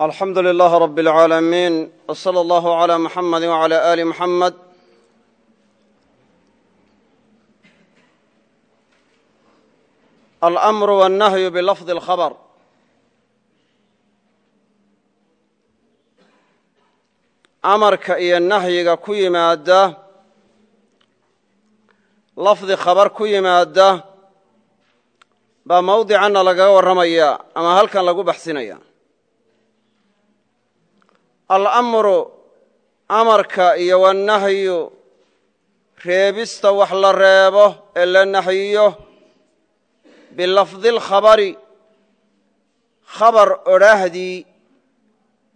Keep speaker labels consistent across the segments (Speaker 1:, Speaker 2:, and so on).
Speaker 1: alxamdu lilaah rab اlcaalamiin w slى اllah عlى muxamadi wعlى ali muxamed alأmru wالnahyu bilafdi اlkhabr amarka iyo nahyiga ku yimaada lafdi khabar ku yimaada baa mawdicanna lagaga warramaya ama halkan lagu baxsinaya alamru amarka iyo wannahyu reebista wax la reebo ee la nahyiyo bilafdi lkhabari khabar odhaahdii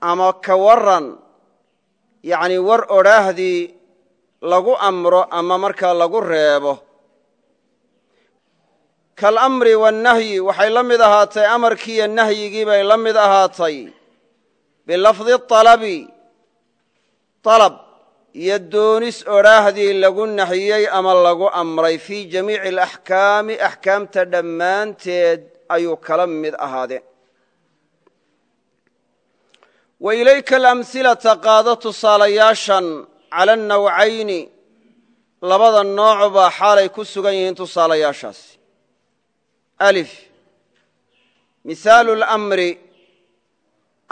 Speaker 1: ama ka waran yacnii war odhaahdii lagu amro ama markaa lagu reebo. Kaalamri waannahyi waxay la mid ahaatay amarkiiyo nahyigii bay la mid ahaatay bilafdi alabi alab iyo doonis odhaahdii lagu nahyey ama lagu amray fii jamiici alaxkaami axkaamta dhammaanteed ayuu kala mid ahaadeen wa ilayka alamhilata qaado tusaalayaashan cala annawcayni labada nooc baa xaalay ku sugan yihiin tusaalayaashaasi. Alif mihaalu lamri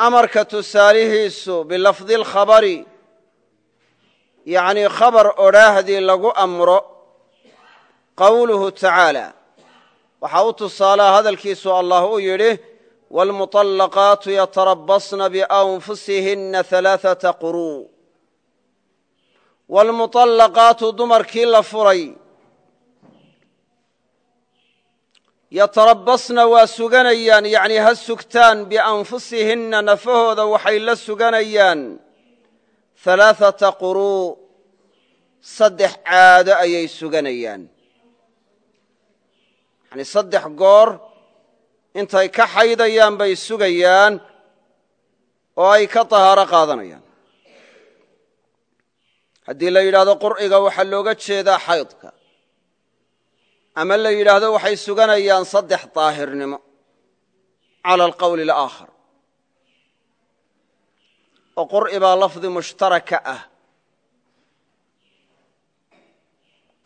Speaker 1: amarka tusaalihiisu bilafdi alkhabari yacnii khabar odhaahdii lagu amro qowluhu tacaala waxaa u tusaalaa hadalkiisu allah uu yidhi waalmuطallaqaatu yatarabasna bianfusihinna alaaثata quruu waalmuطallaqaatu dumarkii la furay yatarabasna waa suganayaan yacnii ha sugtaan bianfusihinna nafahooda waxay la suganayaan. Halaaثata quruu saddex caado ayay suganayaan. Yacnii saddex goor intay ka xaydayaan bay sugayaan oo ay ka tahaaro qaadanayaan. Haddii la yidhaahdo qur'iga waxaa looga jeedaa xaydka ama la yidhaahdo waxay suganayaan saddex daahirnimo. Cala alqowli alaakhar. Oo qur'i baa lafdi mushtaraka ah.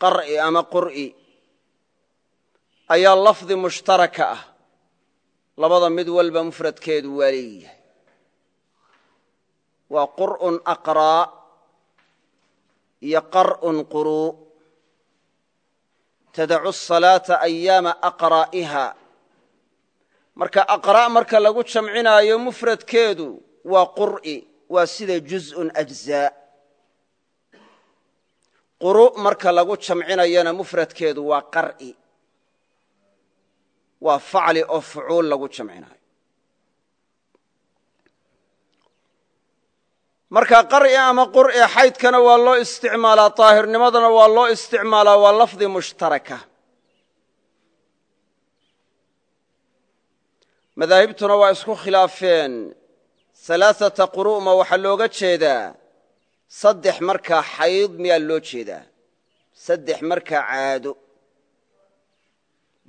Speaker 1: Qar'i ama qur'i ayaa lafdi mushtaraka ah. Labada mid walba mufradkeedu waa leeyahay. Waa qur'un aqraa iyo qar'un quruu tadacu asalaata ayaama aqraa'iha. Marka aqra' marka lagu jamcinaayo mufradkeedu waa qur'i waa sida juz'un ajzaa quru' marka lagu jamcinayana mufradkeedu waa qar'i waa facli oo fucuul lagu jamcinayo marka qar'i ama qur'i xaydkana waa loo isticmaalaa daahirnimadana waa loo isticmaalaa waa lafdi mushtaraka. Madaahibtuna waa isku khilaafeen. Alaaثata quru'ma waxaa looga jeedaa saddex markaa xayd miyaa loo jeedaa. Saddex markaa caado.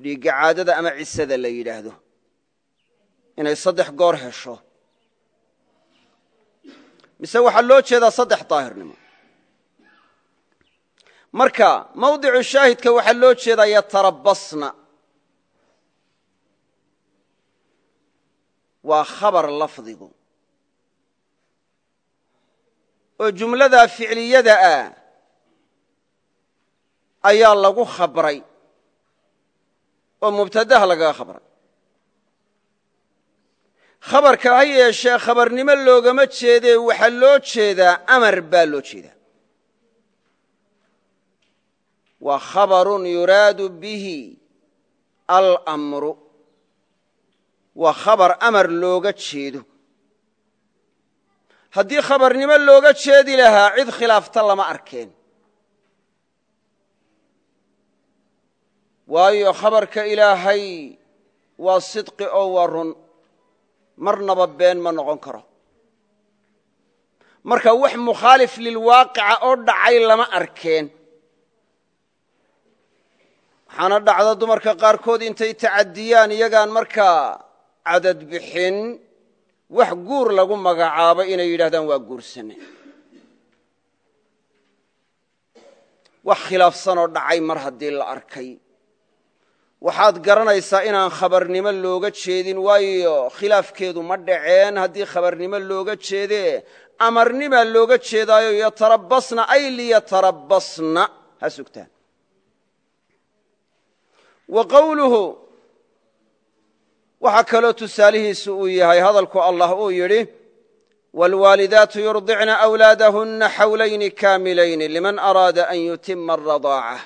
Speaker 1: Dhiigga caadada ama cisada la yidhaahdo. Inay saddex goor hesho mise waxaa loo jeedaa saddex daahirnimo. Marka mawdicu shaahidka waxaa loo jeedaa yatarabasna waa khabar lafdigu. Oo jumladaa ficliyada ah ayaa lagu khabray. Oo mubtadaha lagaga khabray khabarka ha yeeshee khabarnimo loogama jeedee waxaa loo jeedaa amar baa loo jeedaa. Waa khabarun yuraadu bihi almru waa khabar amar looga jeedo. Haddii khabarnimo looga jeedi lahaa cid khilaafta lama arkeen. Waayo khabarka ilaahay waa sidqi oo waa run marnaba been ma noqon karo. Marka wax mukhaalif lilwaaqica oo dhacay lama arkeen. Waxaana dhacda dumarka qaarkood intay tacadiyaan iyagaan markaa cadad bixin wax guur lagu magacaabo inay yidhahdaan waa guursane wax khilaafsanoo dhacay mar haddii la arkay waxaad garanaysaa inaan khabarnimo looga jeedin waayo khilaafkeedu ma dhaceen. Haddii khabarnimo looga jeede amarnimaa looga jeedaayo yatarabasna ay liyatarabasna ha sugtaan. Wa qowluhu waxaa kaloo tusaalihiisu uu yahay hadalku allah uu yidhi waalwaalidaatu yurdicna wlaadahunna xawlayni kaamilayni liman araada an yutima aradaaca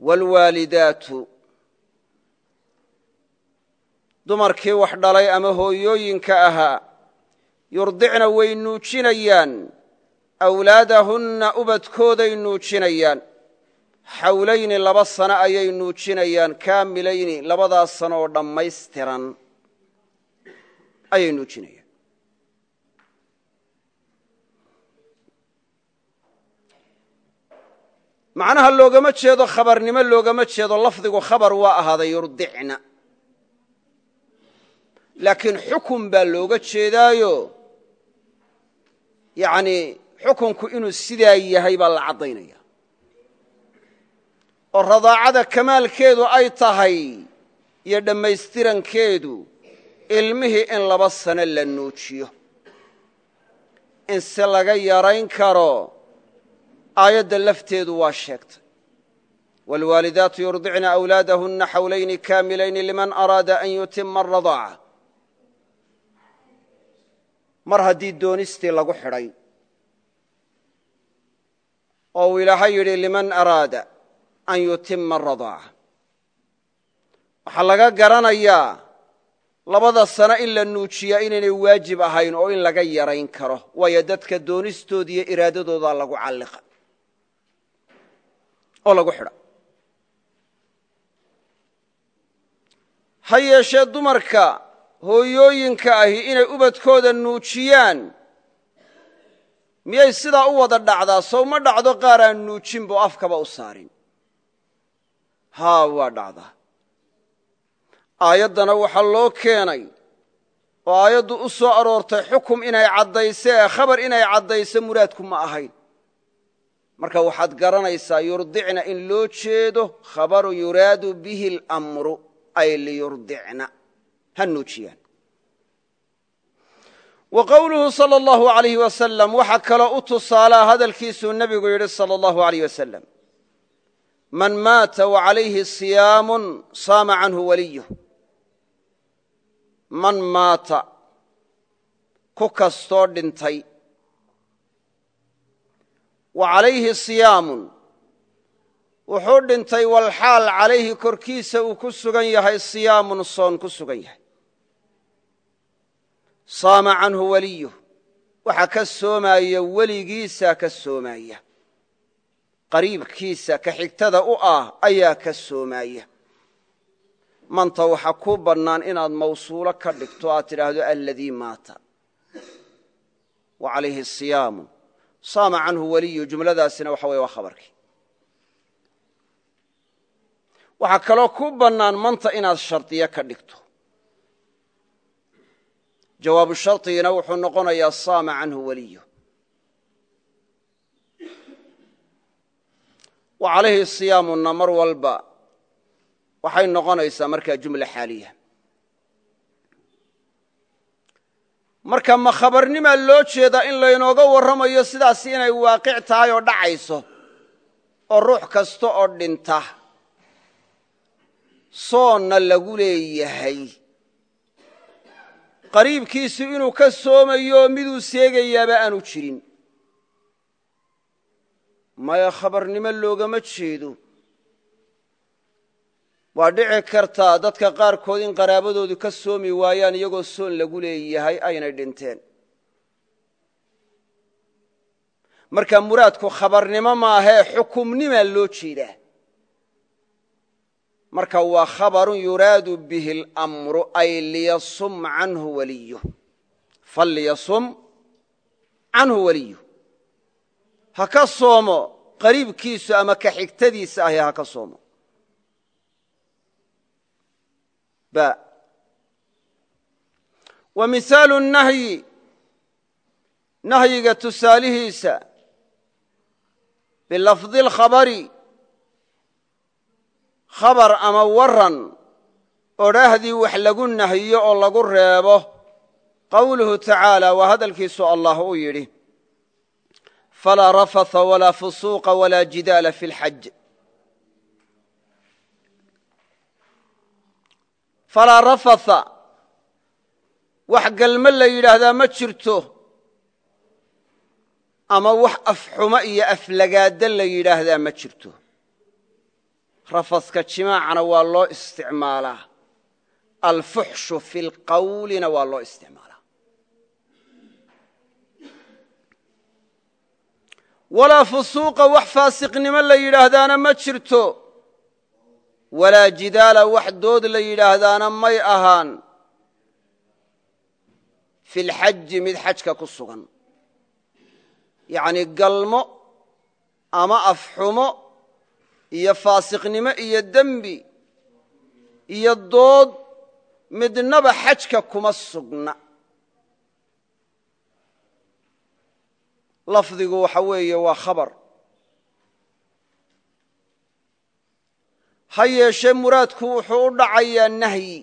Speaker 1: wاlwaalidaatu dumarkii wax dhalay ama hooyooyinka ahaa yurdicna way nuujinayaan awlaadahunna ubadkooday nuujinayaan. Xawlayni laba sano ayay nuujinayaan kaamilayni labadaas sano oo dhammaystiran ayay nuujinayaan macnaha loogama jeedo khabarnimo loogama jeedo lafdigu khabar waa ahaaday yurdicna. Laakiin xukun baa looga jeedaayo. Yani xukunku inuu sidaa yahay baa la caddaynaya. Oo radaacada kamaalkeedu ay tahay iyo dhammaystirankeedu ilmihii in laba sano la nuujiyo. In se laga yarayn karo aayadda lafteedu waa sheegtay. Wاlwaalidaatu yurdicna أwlaadahuna xawlayni kaamilayni liman araada an yutima aradaaca mar haddii doonistii lagu xidhay oo uu ilaahay yidhi liman araada an yutima aradaaca waxaa laga garanayaa labada sano in la nuujiya inaynay waajib ahayn oo in laga yarayn karo waayo dadka doonistoodiiyo iraadadoodaa lagu calliqa oo lagu xidha ha yeeshee dumarka hooyooyinka ahi inay ubadkooda nuujiyaan miyay sidaa u wada dhacdaa? Sow ma dhacdo qaar aan nuujinbo afkaba u saarin. Haa waa dhacdaa aayaddana waxaa loo keenay oo aayaddu u soo aroortay xukum inay caddayse ee khabar inay caddayso muraadku ma ahayn marka waxaad garanaysaa yurdicna in loo jeedo khabaru yuraadu bihi اlamru ay liyurdicna ha nuujiyaan wa qowluhu salى اllahu alayh wasalam waxaa kaloo u tusaalaa hadalkiisuu nebigu yidhi salى اllahu alayh wasalam man maata wacalayhi siyaamun saama canhu waliyuh man maata ku kastoo dhintay wa calayhi siyaamun. Wuxuu dhintay walxaal calayhi korkiisa uu ku sugan yahay siyaamun soon ku sugan yahay. Saama canhu waliyuh. Waxaa ka soomaya weligiisaa ka soomaya qariibkiisa ka xigtada u ah ayaa ka soomaya manta waxaa kuu bannaan inaad mawsuulo ka dhigto aad tidhaahdo aladii maata. Wa calayhi saama canhu waliyu jumladaasina waxa weye waa khabarkii. Waxaa kaloo kuu bannaan manta inaad shardiye ka dhigto. Jawaabu shardigina wuxuu noqonayaa saama canhu waliyu. Wa calayhi siyaamunna mar walba waxay noqonaysaa markaa jumla xaaliya marka ma khabarnimaa loo jeedaa in laynooga warramayo sidaasi inay waaqic tahay oo dhacayso oo ruux kasta oo dhinta soonna lagu leeyahay. Qariibkiisu inuu ka soomayo miduu seegayaaba aanu jirin. Maya khabarnimo loogama jeedo waa dhici kartaa dadka qaarkood in qaraabadoodu ka soomi waayaan iyagoo soon lagu leeyahay aynay dhinteen. Marka muraadku khabarnimo maahee xukumnimaa loo jeedaa. Marka waa khabarun yuraadu bihi اlamru ay liyasum canhu waliyuh falyasum canhu waliyuh ha ka soomo qariibkiisu ama ka xigtadiisa ahi ha ka soomo wa mihaalu nahyi nahyiga tusaalihiisa bilafdi lkhabari khabar ama waran odhaahdii wax lagu nahyo oo lagu reebo qowluhu tacaala waa hadalkiisu allah uu yidhi falaa rafatha walaa fusuuqa walaa jidaala fi lxaj falaa rafatha. Wax galmo la yidhaahdaa ma jirto. Ama wax afxumo iyo aflagaada la yidhaahdaa ma jirto. Rafaska jimaacana waa loo isticmaalaa. Alfuxshu fi lqawlina waa loo isticmaalaa. Walaa fusuuqa wax faasiqnimo la yidhaahdaana ma jirto walaa jidaala wax dood la yidhaahdaana may ahaan fi lxaji mid xajka ku sugan. Yacni galmo ama afxumo iyo faasiqnimo iyo dembi iyo dood midnaba xajka kuma sugna. Lafdigu waxa weeye waa khabar ha yeeshee muraadku wuxuu u dhacayaa nahyi.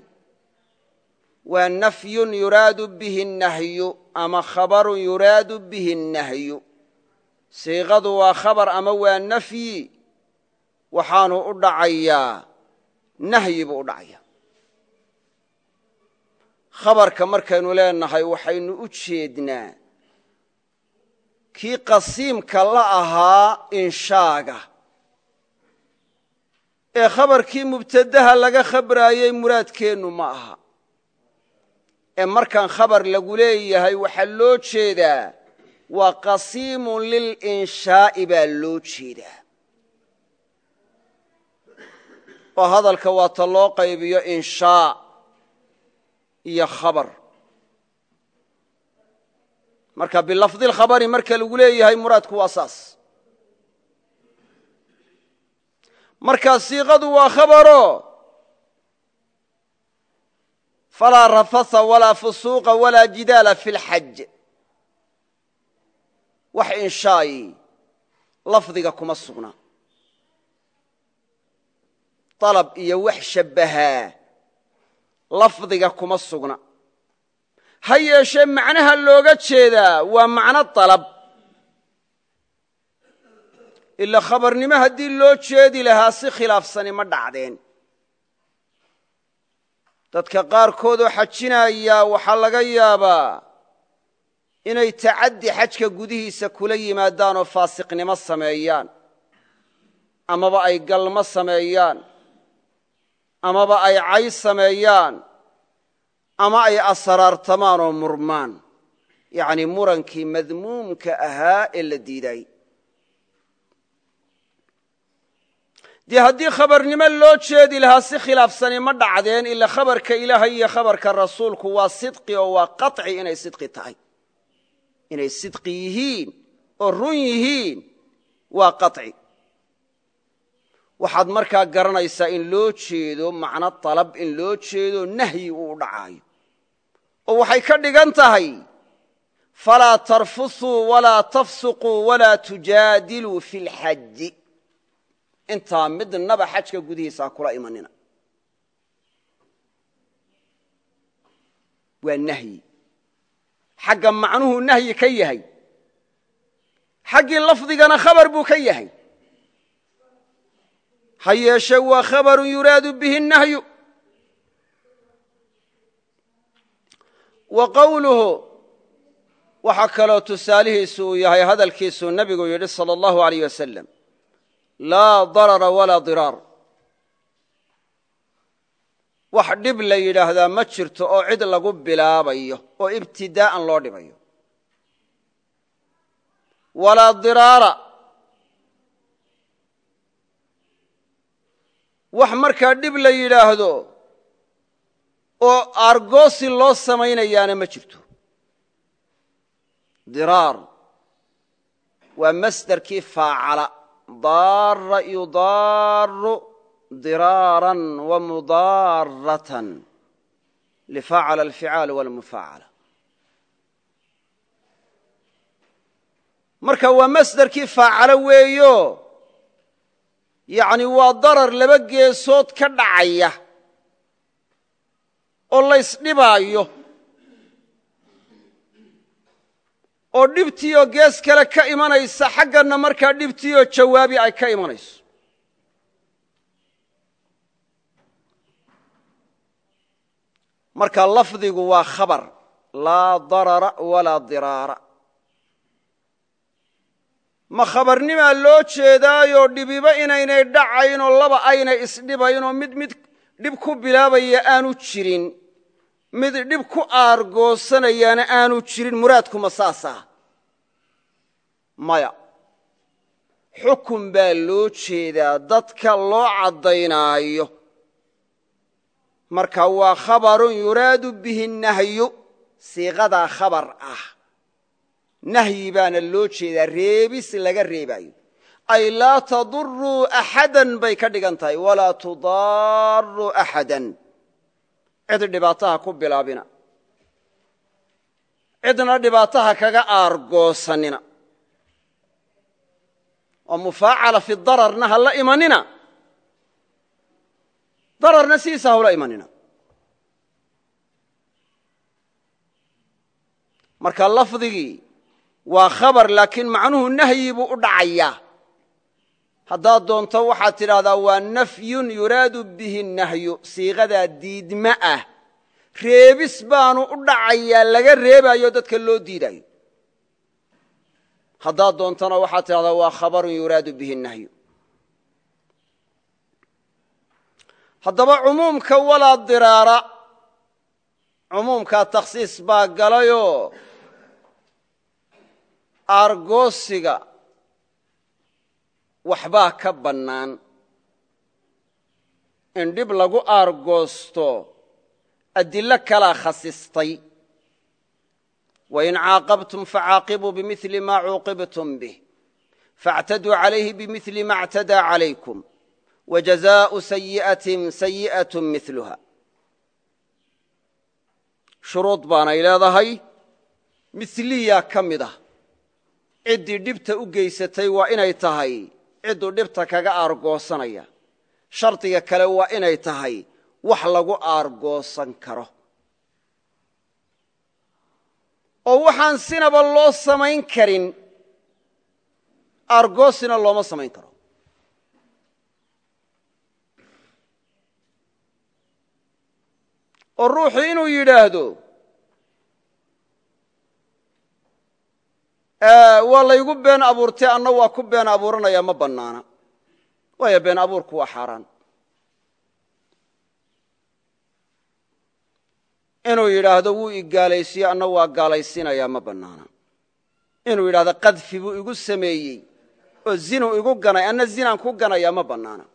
Speaker 1: Waa nafyun yuraadu bihi nahyu ama khabarun yuraadu bihi nahyu. Siiqadu waa khabar ama waa nafyi. Waxaanu u dhacayaa nahyi buu u dhacayaa. Khabarka markaynu leenahay waxaynu u jeednaa kii qasiimka la ahaa inshaaga ee khabarkii mubtadaha laga khabraayey muraadkeennu ma aha. Ee markaan khabar lagu leeyahay waxaa loo jeedaa waa qasiimun lilinshaa'i baa loo jeedaa. Oo hadalka waa ta loo qaybiyo inshaa iyo khabar. Marka bilafdi lkhabari marka lagu leeyahay muraadku waa saas markaa siiqadu waa khabaro. Falaa rafasa walaa fusuuqa walaa jidaala fi lxaj wax inshaayi lafdiga kuma sugna. Dalab iyo wax shabbahaa lafdiga kuma sugna. Ha yeeshee macnaha looga jeedaa waa macno dalab ila khabarnimo haddii loo jeedi lahaa si khilaafsani ma dhacdeen. Dadka qaarkoodoo xajinayaa waxaa laga yaabaa inay tacaddi xajka gudihiisa kula yimaadaan oo faasiqnimo sameeyaan amaba ay galmo sameeyaan amaba ay cay sameeyaan ama ay asraartamaan oo murmaan. Yacni murankii madmuumka ahaa ee la diiday dee haddii khabarnimo loo jeedi lahaa si khilaafsani ma dhacdeen ila khabarka ilaahay iyo khabarka rasuulku waa sidqi oo waa qaci inay sidqi tahay. Inay sidqi yihiin oo run yihiin waa qaci waxaad markaa garanaysaa in loo jeedo macno dalab in loo jeedo nahyi uu dhacaayo. Oo waxay ka dhigan tahay falaa tarfusuu walaa tafsuquu walaa tujaadiluu fi lxaji intaa midnaba xajka gudihiisa kula imanina. Waa nahyi. Xagga macnuhu nahyi ka yahay. Xaggii lafdigana khabar buu ka yahay. Ha yeeshe waa khabaru yuraadu bihi nahyu. Wa qowluhu waxaa kaloo tusaalihiisu uu yahay hadalkiisuu nebigu yidhi salى اllahu alayh wasalam laa darara walaa diraar. Wax dhib la yidhaahdaa ma jirto oo cid lagu bilaabayo oo ibtidaa'an loo dhibayo. Walaa diraara. Wax markaa dhib la yidhaahdo oo aargoosi loo samaynayaana ma jirto. Diraar. Waa masderkii faacala daara yudaaru diraaran wa mudaaratan lifaacala alficaal walmufaacala. Marka waa masderkii faacalo weeyo yacni waa darar laba geesood ka dhacaya oo laysdhibaayo oo dhibtiioo gees kale ka imanaysa xagganna markaa dhibtiioo jawaabi ay ka imanayso. Marka lafdigu waa khabar laa darara walaa diraara. Ma khabarnimaa loo jeedaayoo dhibiba inaynay dhacaynoo laba aynay isdhibaynoo mid mid dhib ku bilaabaya aanu jirin mid dhib ku aargoosanayaana aanu jirin muraadkuma saasaa. Maya xukun baa loo jeedaa dadka loo caddaynaayo. Marka waa khabarun yuraadu bihi nahyu siiqadaa khabar ah. Nahyi baana loo jeedaa reebis laga reebaayo. Ay laa taduruu axadan bay ka dhigan tahay walaa tudaaruu axadan cid dhibaataha ku bilaabina. Cidna dhibaataha kaga aargoosanina. Oo mufaacala fi dararna ha la imanina. Dararna sidiisa hawla imanina. Marka lafdigii waa khabar laakiin macnuhu nahyi buu u dhacayaa haddaad doonto waxaad tidhaahdaa waa nafyun yuraadu bihi nahyu siiqadaa diidma ah. Reebis baanu u dhacayaa laga reebaayo dadka loo diidaayo. Haddaad doontona waxaad tidhahdaa waa khabarun yuraadu bihi nahyu. Haddaba cumuumka walaa diraara. Cumuumkaa takhsiis baa galayoo. Aargoosiga waxbaa ka bannaan in dhib lagu aargoosto adillo kalaa khasistay wain caaqabtum facaaqibuu bimili ma cuuqibtum bih faاctaduu calayhi bimili ma اctadaa calaykum wajazaءu sayi'atin sayi'aة miluha shuruud baanay leedahay miliyaa ka mid ah ciddii dhibta u geysatay waa inay tahay cidduu dhibta kaga aargoosanaya shardiga kale waa inay tahay wax lagu aargoosan karo. Oo waxaan sinaba loo samayn karin aargoosina looma samayn karo. Oo ruuxu inuu yidhaahdo waa laygu been abuurtay anna waa ku been abuuranaya ma bannaana. Waayo been abuurku waa xaaraan. Inuu yidhaahdo wuu i gaalaysiye anna waa gaalaysiinayaa ma bannaana. Inuu yidhahdo qadfi buu igu sameeyey oo zinuu igu ganay anna zinaan ku ganayaa ma bannaana.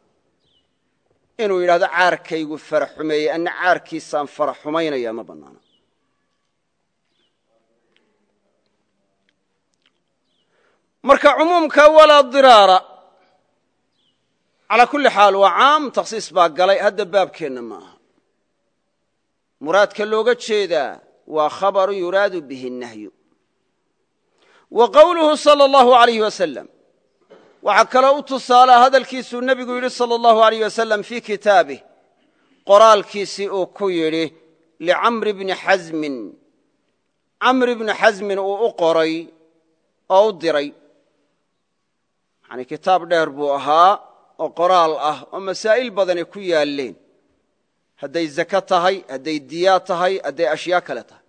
Speaker 1: Inuu yidhahdo caarkaygu farax xumeeyey anna caarkiisaan farax xumaynaya ma bannaana marka cumuumka walaa diraara. Calaa kulli xaal waa caam takhsiis baa galay hadda baabkeenna maaha. Muraadka looga jeedaa waa khabarun yuraadu bihi nahyu. Wa qowluhu sala allahu alayh wasalam waxaa kaloo u tusaalaa hadalkiisuu nebigu yidhi sala allahu alayh wasalam fii kitaabih qoraalkiisii uu ku yidhi licamri bni xasmin. Camri bni xasmin uu u qoray oo u diray yani kitaab dheer buu ahaa oo qoraal ah oo masaa'il badani ku yaalleen. Hadday zake tahay hadday diyaa tahay hadday ashyaa kale tahay.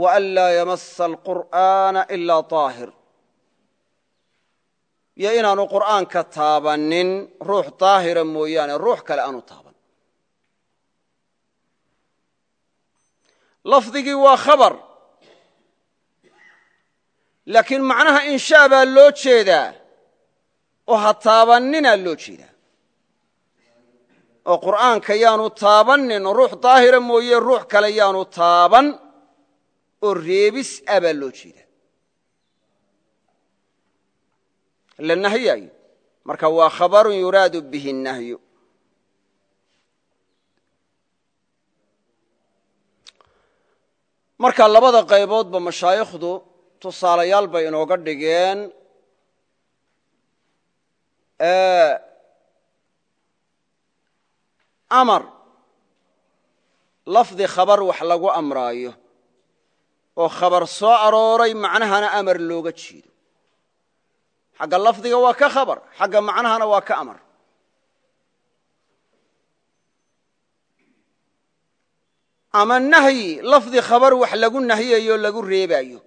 Speaker 1: Wa an laa yamasa alqur'aana ilaa daahir iyo inaanu qur'aanka taabannin ruux daahira mooyaane ruux kale aanu taaban. Lafdigii waa khabar. Laakiin macnaha inshaa baa loo jeedaa oo ha taabanninaa loo jeedaa oo qur'aanka yaanu taabannin ruux daahira mooye ruux kale yaanu taaban oo reebis ah baa loo jeedaa la nahyaayo? Marka waa khabarun yuraadu bihi nahyu. Marka labada qayboodba mashaayikhdu tusaalayaal bay inooga dhigeen amar lafdi khabar wax lagu amraayo oo khabar soo arooray macnahana amar looga jeedo. Xagga lafdiga waa ka khabar xagga macnahana waa ka amar. Ama nahyi lafdi khabar wax lagu nahyayo lagu reebaayo.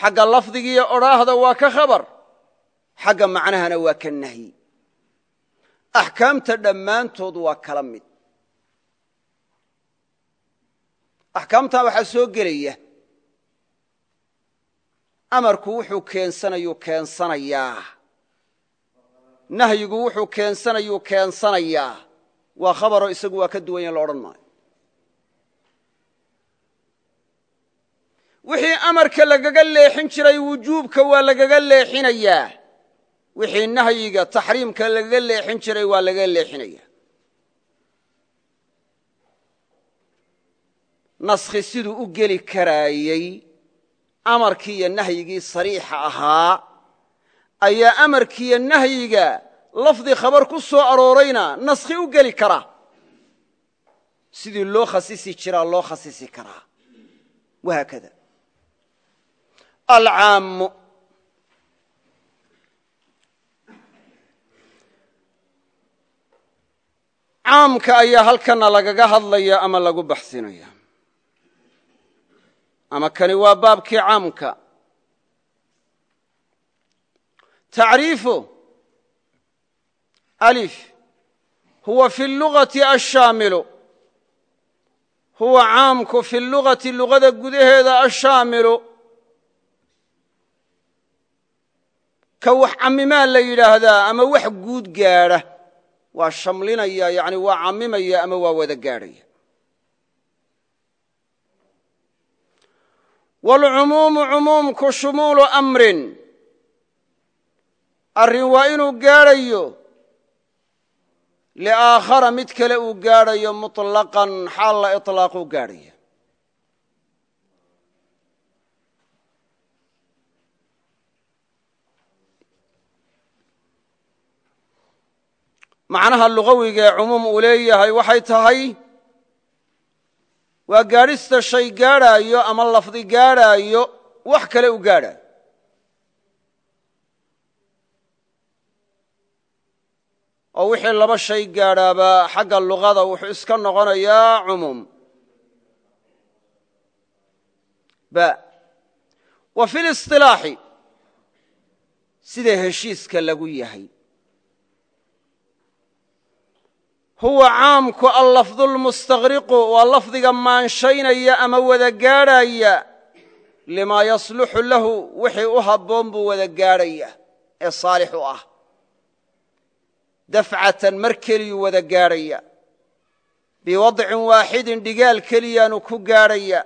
Speaker 1: Xagga lafdigiiyo odhaahda waa ka khabar xagga macnahana waa ka nahyi axkaamta dhammaantood waa kala mid. Axkaamtan waxaa soo gelaya. Amarku wuxuu keensanayuu keensanayaa. Nahyigu wuxuu keensanayuu keensanayaa. Waa khabaroo isagu waa ka duwan yahin la odhan maayo. Wixii amarka lagaga leexin jiray wujuubka waa lagaga leexinayaa wixii nahyiga taxriimka lagaga leexin jiray waa lagaga leexinaya. Naskhi siduu u geli karaayey amarkii iyo nahyigii sariixa ahaa ayaa amarkiiyo nahyiga lafdi khabar ku soo aroorayna naskhi u geli karaa sidii loo khasisi jiraa loo khasisi karaa. Wahaakada caamka ayaa halkana lagaga hadlaya ama lagu baxsinaya ama kani waa baabkii caamka. Tacriifu alif huwa fi lugati ashaamilu. Huwa caamku fi lugati lugada gudaheeda ashaamilu. Ka wax camimaa la yidhaahdaa ama wax guud gaadha waa shamlinaya yani waa camimaya ama waa wada gaadhaya. Waalcumuumu cumuumku shumuulu amrin. Arrin waa inuu gaadhayo liaakhara mid kale uu gaadhayo muطlaqan xaal la iطlaaqu gaadhaya. Macnaha lugawiga ee cumuum uu leeyahay waxay tahay waa gaadhista shay gaadhaayo ama lafdi gaadhaayo wax kale u gaadhaayo oo wixii laba shay gaadhaaba xagga luqada wuxuu iska noqonayaa cumuum. Ba wa fi lisilaaxi sida heshiiska lagu yahay huwa caamku allafdu lmustaqriqu waa lafdiga maanshaynaya ama wada gaadhaya limaa yasluxu lahu wixii u habboon buu wada gaadhaya ee saalix u ah. Dafcatan mar keliyuu wada gaadhaya biwadcin waaxidin dhigaal keliyaanu ku gaadhaya.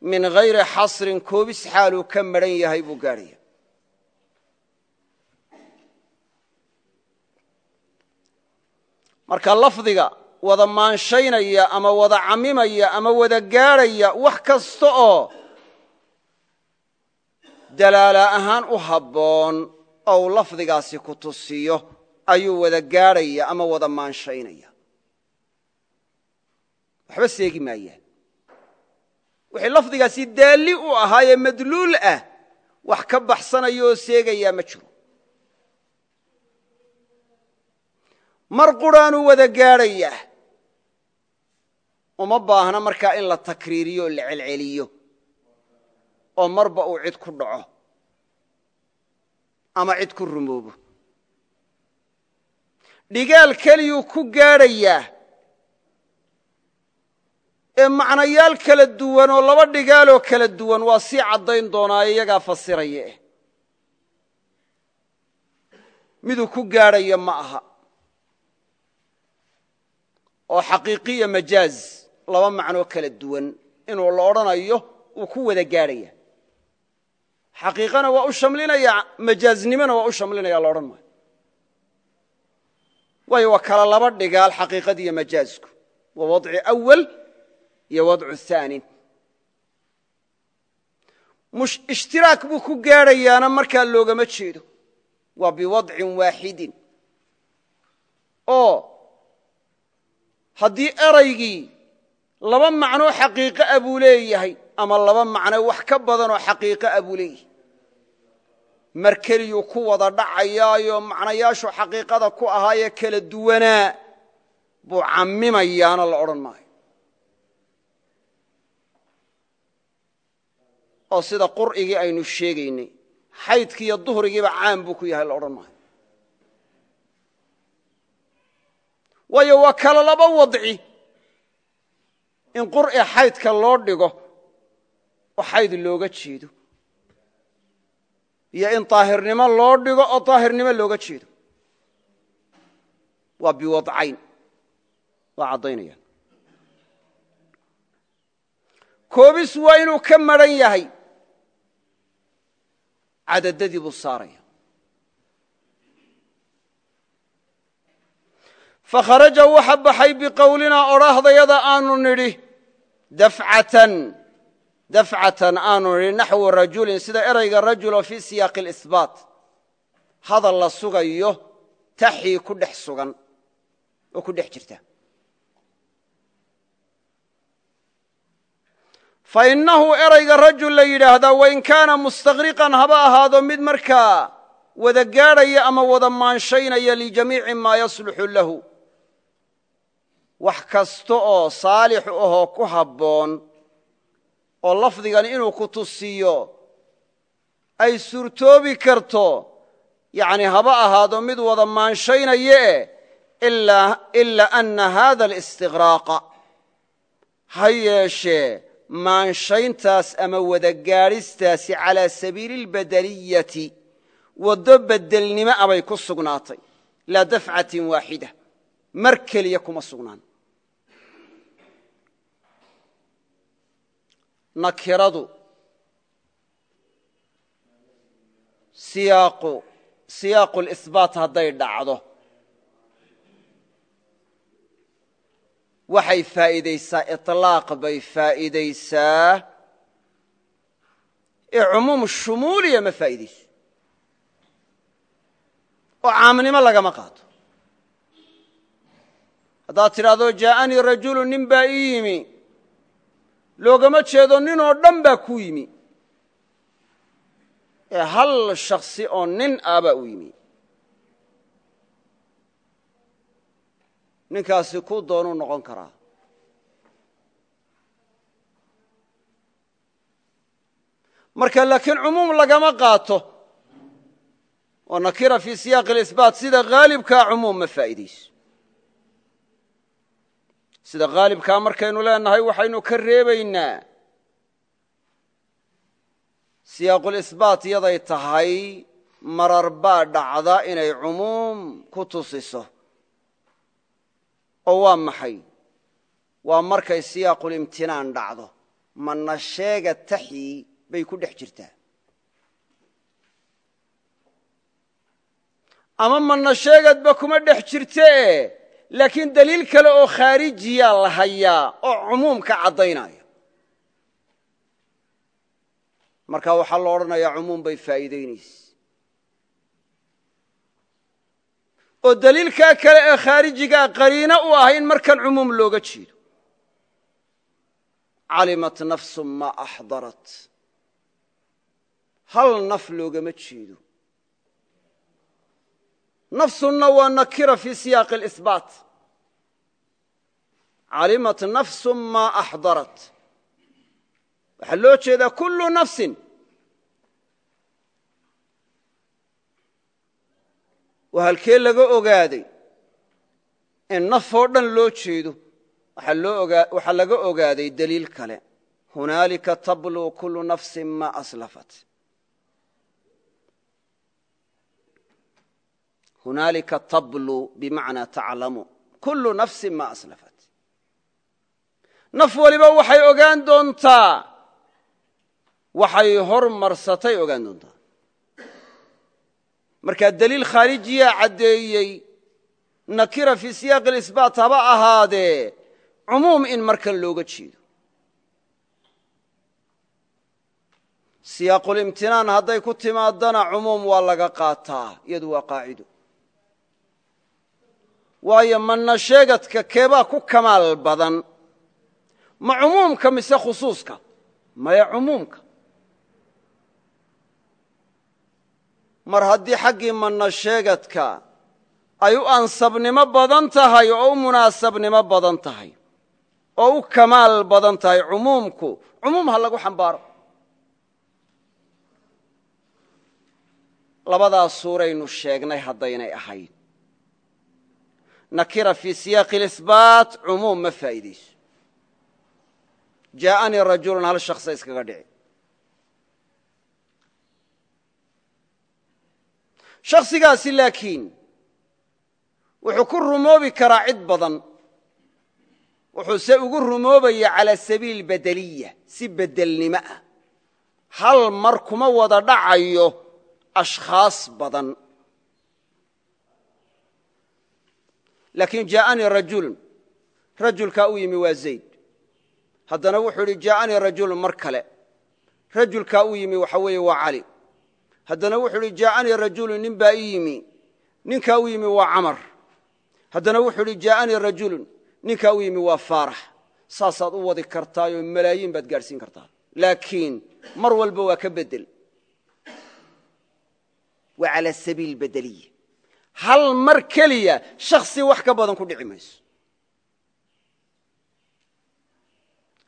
Speaker 1: Min hayri xasrin koobis xaaluu ka madhan yahay buu gaadhaya marka lafdiga wada maanshaynaya ama wada camimaya ama wada gaadhaya wax kasta oo dalaala ahaan u habboon oo uu lafdigaasi ku tusiyo ayuu wada gaadhaya ama wada maanshaynaya. Waxba seegi maayaan wixii lafdigaasi daalli u ahaayee madluul ah wax ka baxsanaya oo seegayaa ma jiro mar quraanuu wada gaadhayaa uma baahna markaa in la takriiriyo oo la celceliyo oo marba uu cid ku dhaco ama cid ku rumoobo. Dhigaal keliyuu ku gaadhayaa ee macnayaal kala duwan oo laba dhigaaloo kala duwan waa sii caddayn doonaa iyagaa fasiraya miduu ku gaadhaya ma aha oo xaqiiqiya majaaz laba macnoo kala duwan inuu la odhanayo uu ku wada gaadhaya. Xaqiiqana waa u shamlinaya majaaznimona waa u shamlinaya la odhan maayo. Waayo waa kala laba dhigaal xaqiiqadiiyo majaazku. Waa wadci awal iyo wadcu haanin ishtiraak buu ku gaadhayaana markaa loogama jeedo. Waa biwadcin waaxidin oo haddii eraygii laba macnoo xaqiiqo a buu leeyahay ama laba macno wax ka badanoo xaqiiqo a buu leeyahay. Mar keliyuu ku wada dhacayaayo macnayaashu xaqiiqada ku ahaayee kala duwanaa buu cammimayaana la odhan maayo. Oo sida qur'igii aynu sheegaynay xaydkii iyo duhrigiiba caam buu ku yahay la odhan maayo waayo waa kala laba wadci. In qur'i xaydka loo dhigo oo xayd looga jeedo iyo in daahirnimo loo dhigo oo daahirnimo looga jeedo waa biwadcayn. Waa caddaynayaan koobis waa inuu ka maran yahay. Cadadadii buu saaraya fakharaja waxa baxay biqowlinaa odhaahdayada aanu nidhi dafcatan dafcatan aanu nidhi naxwu rajulin sida erayga rajuloo fii siyaaqi اlisbaat hadal la sugayo taxii ku dhex sugan oo ku dhex jirta fainahu erayga rajul la yidhaahdaa wain kaana mustaqriqan haba ahaado mid markaa wada gaadhaya ama wada maanshaynaya lijamiici maa yasluxu lahu wax kasta oo saalix ahoo ku habboon oo lafdigan inuu ku tusiyo ay suurtoobi karto yacni haba ahaado mid wada maanshaynaya ila ana hada alistiqraaqa ha yeeshee maanshayntaas ama wada gaadhistaasi calaa sabiili اlbadeliyati waddo bedelnimo abay ku sugnaatay laa dafcatin waaxida mar keliya kuma sugnaan nakiradu. Siyaaqu lisbaat hadday dhacdo. Waxay faa'iidaysaa iطlaaq bay faa'iidaysaa. Ee cumuum shumuuliya ma faa'iidayso. Oo caamnimo lagama qaato. Haddaad tidhaahdo jaa'anii rajulu nin baa ii loogama jeedo ninoo dhan baa ku yimi. Ee hal shaksi oo nin ah baa u yimi. Ninkaasi ku doonuu noqon karaa. Marka laakiin cumuum lagama qaato. Oo nakira fii siyaaqi اlisbaat sida haalibkaa cumuum ma faa'iidayso sida haalibkaa markaynu leenahay waxaynu ka reebaynaa. Siyaaqulisbaat yaday tahay marar baa dhacda inay cumuum ku tusiso. Oo waa maxay? Waa markay siyaaqulimtinaan dhacdo. Mana sheega taxii bay ku dhex jirtaa. Ama mana sheegadba kuma dhex jirtee laakiin daliil kale oo khaarijiyaa la hayaa oo cumuumka caddaynaya. Marka waxaa lo odhanayaa cumuum bay faa'iidaynaysa oo daliilkaa kale ee khaarijigaa qariino u ah in markan cumuum looga jeedo calimat nafsu maa axdarat hal naf loogama jeedo nafsunna waa nakira fii siyaaqi اlisbaat calimat nafsu maa axdarat waxaa loo jeedaa kullu nafsin waa halkee laga ogaaday in naf oo dhan loo jeedo waxaa laga ogaaday daliil kale hunaalika tabluu kullu nafsin maa aslafat hunaalika tablu bimacnaa taclamu kullu nafsin ma aslafat naf waliba waxay ogaan doontaa waxay hormarsatay ogaan doontaa markaa daliil khaalijiyaa caddeeyey nakira fii siyaaq اlisbaat haba ahaadee cumuum in markan looga jeedo siyaaqulimtinaan hadday ku timaadana cumuum waa laga qaataa iyadu waa qaacido waayo manna sheegadka keebaa ku kamaal badan. Ma cumuumka mise khusuuska? Maya cumuumka. Mar haddii xaggii manna sheegadka ay u ansabnimo badan tahay oo u munaasabnimo badan tahay oo u kamaal badan tahay cumuumku cumuum ha lagu xambaaro. Labadaas suuraynu sheegnay haddaynay ahayd nakira fii siyaaqi اlisbaat cumuum ma faa'iidayso. Jaa'anii rajulun hal shaksa iskaga dhici. Shakhsigaasi laakiin wuxuu ku rumoobi karaa cid badan. Wuxuuse ugu rumoobaya calaa sabiil bedeliya si bedelnimo ah. Hal mar kuma wada dhacayo ashkhaas badan laakiin jaa'anii rajulun rajulkaa u yimi waa zayd. Haddana wuxuu idhi jaa'anii rajulun mar kale. Rajulkaa u yimi waxa weeye waa cali haddana wuxuu idhi jaa'anii rajulun nin baa i yimi ninkaa u yimi waa camar. Haddana wuxuu idhi jaa'anii rajulun ninkaa u yimi waa faarax. Saasaad u wadi kartaayoo malaayiin baad gaadhsiin kartaa. Laakiin mar walba waa ka bedel. Waa cala sabiil bedeliya hal mar keliya shaksi wax ka badan ku dhici mayso.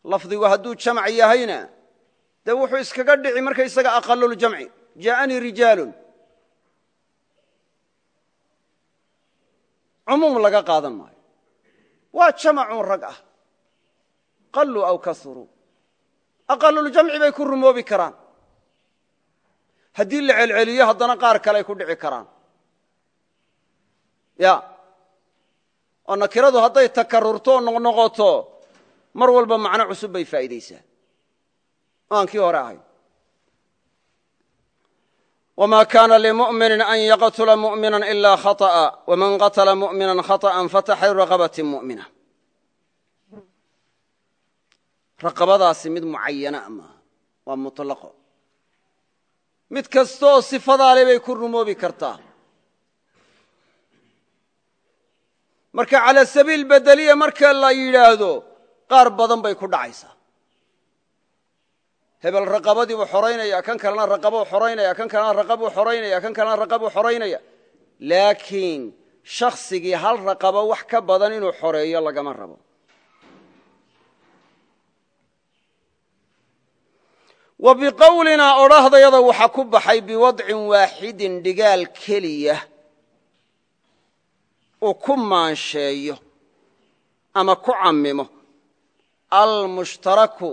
Speaker 1: Lafdigu hadduu jamc yahayna dee wuxuu iskaga dhici markaysaga aqaluljamci jaa'anii rijaalun. Cumuum laga qaadan maayo. Waa jamacun rag ah. Qaluu aw kauruu aqaluljamci bay ku rumoobi karaan. Haddii la celceliyo haddana qaar kale ay ku dhici karaan ya oo nakiradu hadday takarurto oo noqnoqoto mar walba macno cusub bay faa'iidaysaa oo aan kii hore ahayn wma kana limu'mini an yaqtula mu'mina ila khaطأa wman qatla mu'mina khaطأa fataxriru raqabati mu'mina raqabadaasi mid mucayana maaha waa muطlaqo mid kastaoo sifadaale bay ku rumoobi kartaa Marka cala sabiil bedeliya marka la yidhaahdo qaar badan bay ku dhacaysaa hebel raqabadii buu xoraynaya kan kalena raqabuu xoraynaya kan kalena raqabuu xoraynaya kan kalena raqabuu xoraynaya laakiin shaksigii hal raqabo wax ka badan inuu xoreeyo lagama rabo. Wa biqowlinaa odhahdayada waxa ku baxay biwadcin waaxidin dhigaal keliya uu ku maansheeyo ama ku cammimo. Almushtaraku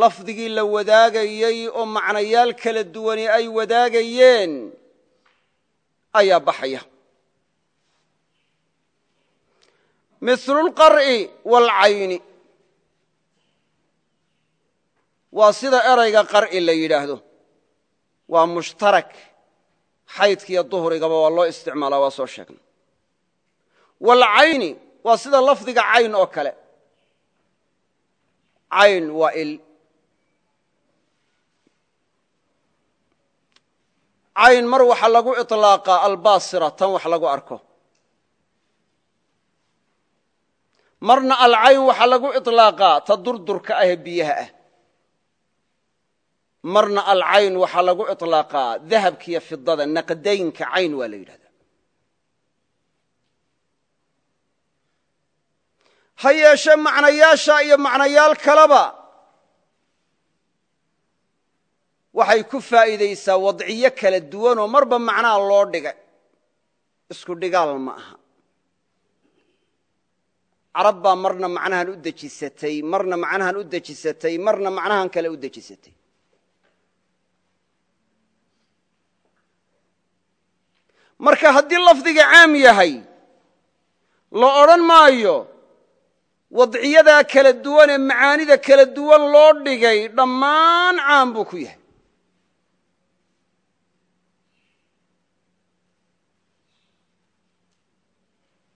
Speaker 1: lafdigii la wadaagayey oo macnayaal kala duwani ay wadaagayeen ayaa baxaya. Mithlu lqar'i waalcayni waa sida erayga qar'i la yidhaahdo. Waa mushtarak. Xaydkiiyo duhrigaba waa loo isticmaalaa waa soo sheegnay waalcayni waa sida lafdiga cayn oo kale cayn waa il cayn mar waxa lagu iطlaaqaa albaasira tan wax lagu arko marna alcayn waxa lagu iطlaaqaa ta durdurka ahee biyaha ah marna alcayn waxaa lagu iطlaaqaa dahabkiiyo fidada naqdaynka cayn waa la yidhahdaa ha yeeshe macnayaasha iyo macnayaal kaleba. Waxay ku faa'iidaysaa wadciyo kala duwanoo marba macnaha loo dhigay. Isku dhigaal ma aha. Carab baa marna macnahan u dejisatay marna macnahan u dejisatay marna macnahan kale u dejisatay. Marka haddii lafdiga caam yahay la odhan maayo wadciyadaa kala duwan ee macaanida kala duwan loo dhigay dhammaan caam buu ku yahay.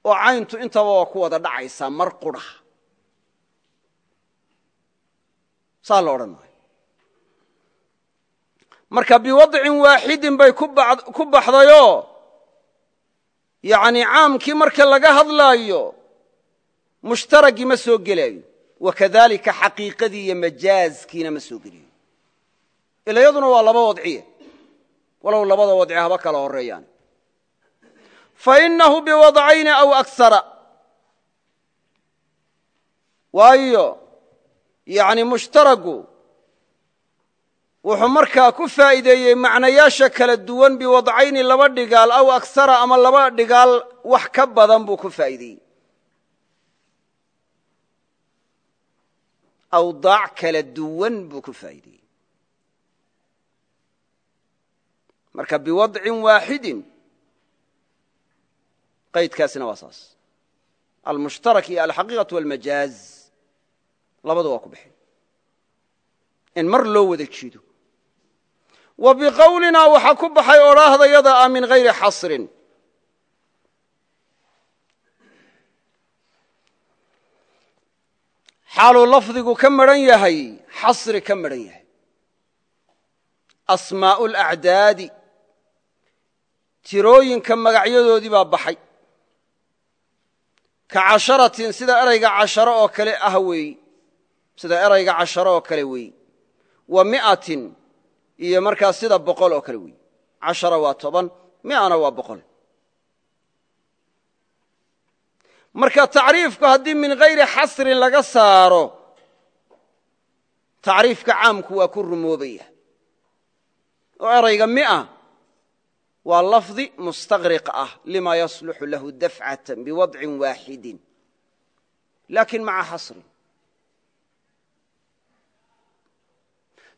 Speaker 1: oo cayntu intaba waa ku wada dhacaysaa mar qura saa la odhan maayo. Marka biwadcin waaxidin bay ku baxdayoo yacnii caamkii marka laga hadlaayo mushtaragii ma soo gelaayo. Wakadalika xaqiiqadii iyo majaazkiina ma soo geliyo ila yaduna waa laba wadciye. Walow labada wadci haba kala horeeyaan fainahu biwadcayni aw aksara waayo yani mushtaragu wuxuu markaa ku faa'iideeyey macnayaasha kala duwan biwadcayni laba dhigaal aw aksara ama laba dhigaal wax ka badan buu ku faa'iideeyey awdaac kala duwan buu ku faa'iideeyey marka biwadcin waaxidin qaydkaasina waa saas. Almushtarak iyo alxaqiiqaةu walmajaaz labadu waa ku baxeen in mar loo wada jiido. Wa biqowlinaa waxaa ku baxay odhaahdayada ah min hayri xasrin xaaluu lafdigu ka maran yahay xasri ka maran yahay. Asmaa'u alacdaadi tirooyinka magacyadoodii baa baxay. Ka casharatin sida erayga casharo oo kale ah weeyi sida erayga casharo oo kale weeyi wa mi'atin iyo markaa sida boqol oo kale weeyi cashara waa toban mi'ana waa boqol marka tacriifku haddii min hayri xasrin laga saaro tacriifka caamku waa ku rumoobaya. Oo erayga mi'a waa lafdi mustaqriq ah lima yasluxu lahu dafcatan biwadcin waaxidin laakiin maca xasrin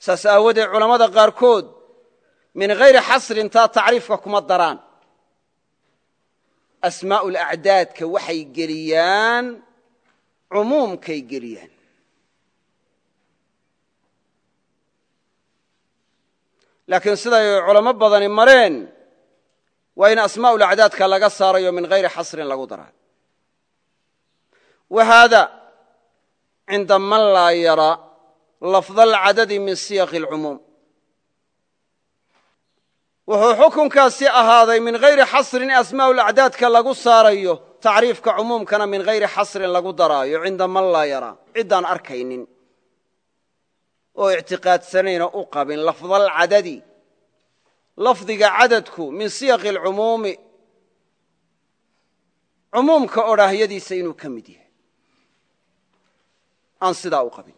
Speaker 1: saas aawadeed culammada qaarkood min hayri xasrin taa tacriifka kuma daraan asmaa'u lacdaadka waxay geliyaan cumuumkay geliyaan. Laakiin siday culamo badani mareen waa in asmaa'u lacdaadka laga saarayo min hayri xasrin lagu daraa. Wa haada cinda man laa yara lafda alcadadi min siyaqi alcumuum wuxuu xukunkaasi ahaaday min hayri xasrin in asmaa'u lacdaadka lagu saarayo tacriifka cumuumkana min hayri xasrin lagu daraayo cinda man laa yara. Ciddaan arkaynin. Oo ictiqaadsanayna u qabin lafdalcadadi lafdiga cadadku min siyaqi alcumuumi. Cumuumka odhaahyadiisa inuu ka mid yahay. Aan sidaa u qabin.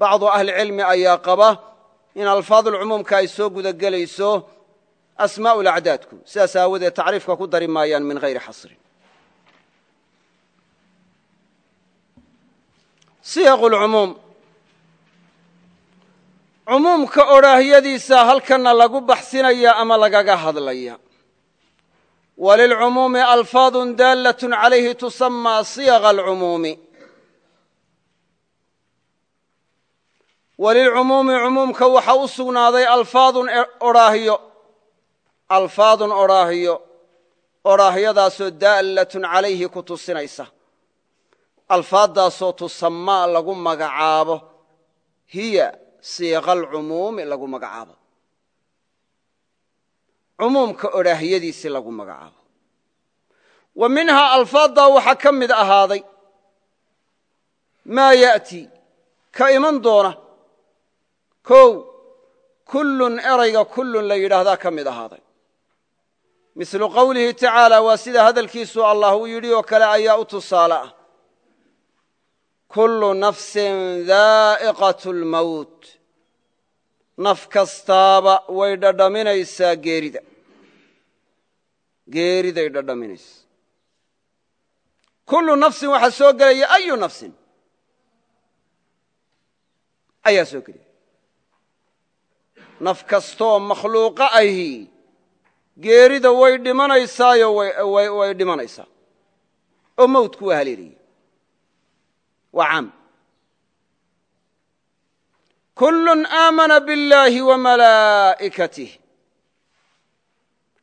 Speaker 1: Bacdu ahlicilmi ayaa qaba in alfaadulcumuumka ay soo guda gelayso asmaa'u lacdaadku sidaas aawadeed tacriifka ku dari maayaan min hayri xasrin siyaqu lcumuum cumuumka odhaahyadiisa halkanna lagu baxsinaya ama lagaga hadlaya. Walilcumuumi alfaadun daallaة calayhi tusamaa siyaqa alcumuumi walilcumuumi cumuumka waxa u sugnaaday alfaadun alfaadun odhaahyo. Odhaahyadaasoo daallatun calayhi ku tusinaysa. Alfaaddaasoo tusamaa lagu magacaabo. Hiya siiqa alcumuumi lagu magacaabo. Cumuumka odhaahyadiisii lagu magacaabo. Wa minhaa alfaaddaa waxaa ka mid ahaaday. Maa ya'ti ka iman doona kow kullun erayga kullun la yidhaahdaa ka mid ahaaday. Mislu qowlihi tacaala waa sida hadalkiisu allah uu yidhi oo kale ayaa u tusaale ah. Kullu nafsin daa'iqat lmowt naf kastaaba way dhadhaminaysaa geerida. Geeriday dhadhaminaysa. Kullu nafsin waxaa soo gelaya ayu nafsin? Ayaa soo gelaya naf kastooo makhluuqa ahi geerida way dhimanaysaayo way dhimanaysaa. Oo mawtku waa haleelaya waa caam. Kullun aamana biاllaahi wa malaa'ikatih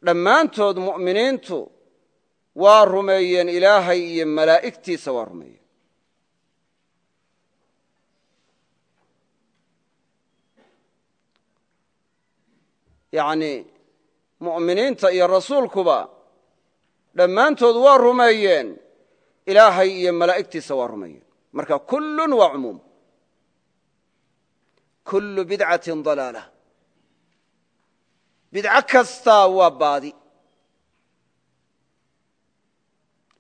Speaker 1: dhammaantood mu'miniintu waa rumeeyeen ilaahay iyo malaa'igtiisa waa rumeeyeen yani mu'miniinta iyo rasuulkuba dhammaantood waa rumeeyeen. Ilaahay iyo malaa'igtiisa waa rumeeyeen. Marka kullun waa cumuum. Kullu bidcatin dalaalah bidco kastaa waa baadi.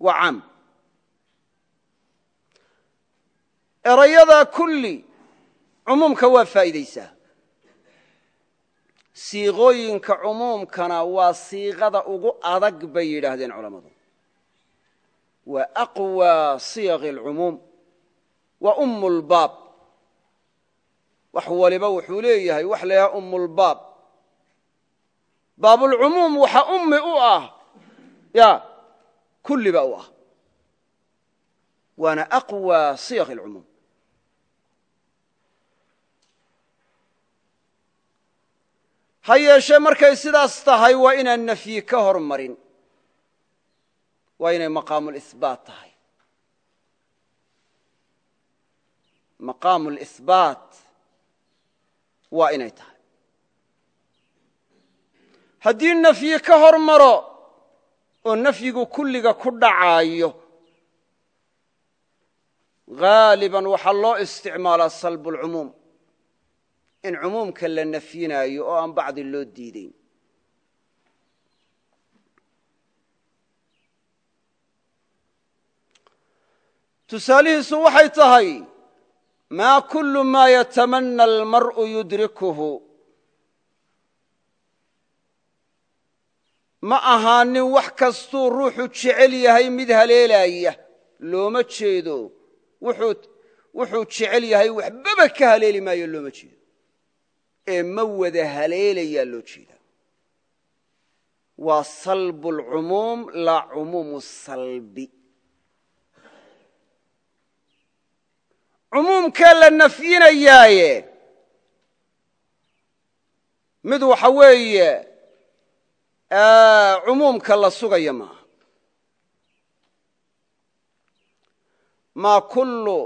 Speaker 1: Waa caam. Erayadaa kulli cumuumka waa faa'iidaysaa siiqooyinka cumuumkana waa siiqada ugu adag bay yidhaahdeen culammadu waa aqwى siyaqi اlcumuum waa umulbaab wax waliba wuxuu leeyahay wax la yhaha umulbaab baabulcumuum waxa ummi u ah ya kulliba u ah waana aqwى siyaqi اlcumuum ha yeeshee markay sidaas tahay waa inaan nafyi ka hor marin waa inay maqaamuulihbaat tahay. Maqaamuulihbaat waa inay tahay. Haddii nafyi ka hor maro oo nafyigu kulliga ku dhacaayo haaliban waxaa loo isticmaalaa salbulcumuum in cumuumka la nafyinaayo oo aan bacdi loo diideyn tusaalihiisu waxay tahay maa kullu maa yatamana almar'u yudrikuhu. Ma ahaanin wax kastuu ruuxu jecel yahay mid haleelaya looma jeedo. Wuxuu jecel yahay waxbaba ka haleeli maayo looma jeedo ee ma wada haleelayaa loo jeedaa waa salbu اlcumuum laa cumuumu salbi. Cumuumkaa la nafyinayaaye mid waxa weeye cumuumka la sugaya maaha. Maa kullu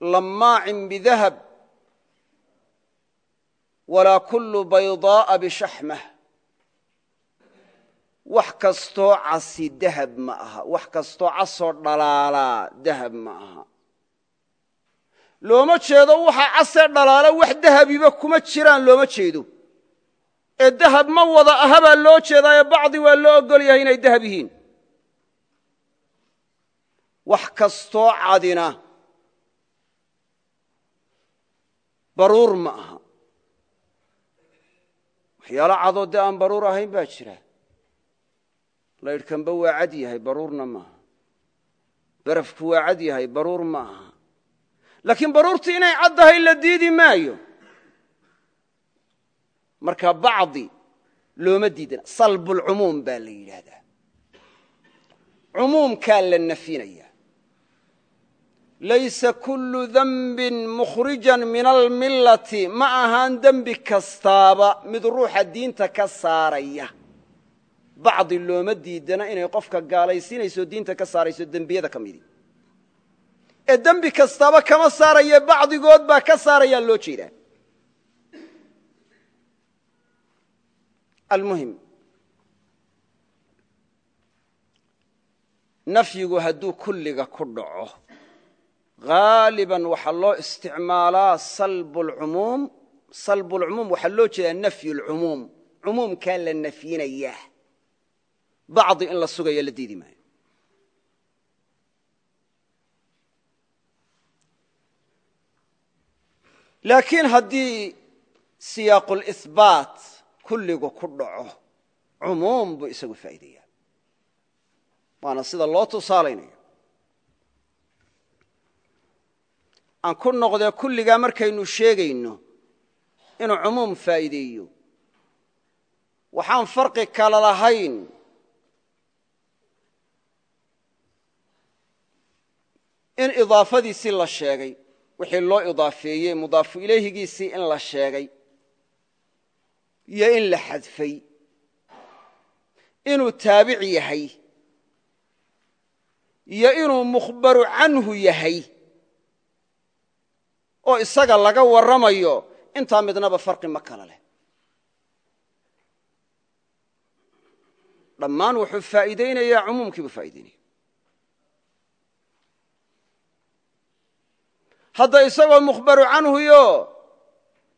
Speaker 1: lamaacin bidahab walaa kullu baydaa'a bishaxmah wax kastoo casi dahab ma aha wax kastoo casoo dhalaalaa dahab ma aha. Looma jeedo waxa casee dhalaala wax dahabiba kuma jiraan looma jeedo. Ee dahab ma wada aha baa loo jeedaayo bacdi waa loo ogol yahay inay dahab yihiin. Wax kastoo cadina baruur ma aha waxyaalo cadoo dee aan baruur ahayn baa jira. Laydhkanba waa cad yahay baruurna maaha barafku waa cad yahay baruur ma aha. Laakiin baruurtii inay caddahay la diidi maayo. Marka bacdi looma diidana salbulcumuum baa la yidhaahdaa. Cumuumkaa la nafyinaya laysa kullu dembin mukhrijan min almillati ma ahaan dembi kastaaba mid ruuxa diinta ka saaraya. Bacdi looma diidana inay qofka gaalaysiinayso diinta ka saarayso dembiyada ka midi. Ee dembi kastaaba kama saaraya bacdigood baa ka saarayaa loo jeedaa. Almuhim nafyigu hadduu kulliga ku dhaco haaliban waxaa loo isticmaalaa salbulcumuum salbulcumuum waxaa loo jeedaa nafyu lcumuum cumuumkaa la nafyinayaa bacdi in la sugaya la diidi maayo. Laakiin haddii siyaaqulihbaat kulligu ku dhaco cumuum buu isagu faa'iidaya waana sida loo tusaalaynayo aan ku noqdee kulligaa markaynu sheegayno inuu cumuum faa'iideeyo. Waxaan farqi kala lahayn. In idaafadiisii la sheegay wixii loo idaafeeyey mudaafu ilayhigiisii in la sheegay iyo in la xadfay. Inuu taabic yahay iyo inuu mukhbaru canhu yahay oo isaga laga warramayo intaa midnaba farqi ma kala leh. Dhammaan wuxuu faa'iideynayaa cumuumkii buu faa'ideynaya hadda isagoo mukhbaru canhuyo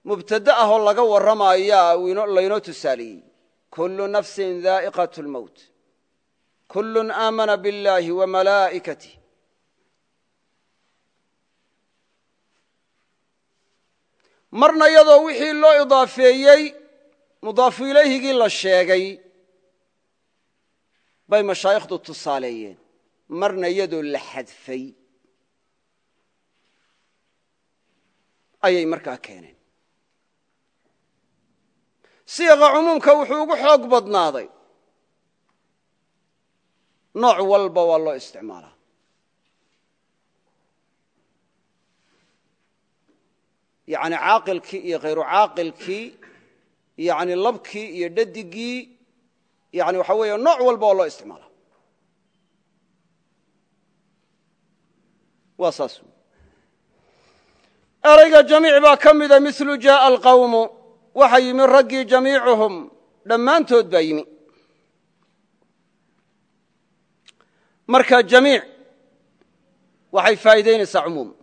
Speaker 1: mubtade ahoo laga warramayaa laynoo tusaaliyey. Kullu nafsin daa'iqat lmowt kullun aamana biاllahi wa malaa'ikatih marna iyadoo wixii loo idaafeeyey mudaafu ilayhigii la sheegay bay mashaayikhdu tusaaleeyeen. Marna iyadoo la xadfay. Ayay markaa keeneen. Siiqa cumuumka wuxuu ugu xoog badnaaday. Nooc walba waa loo isticmaalaa yani caaqilkii iyo khayru caaqilkii yani labkii iyo dhadigii yani waxa weeye nooc walba loo isticmaala. Waa saas. Erayga jamiic baa ka mida milu jaءa alqawmu waxa yimi raggii jamiicuhum dhammaantood marka jamiic waxay faa'iidaynaysaa cumuum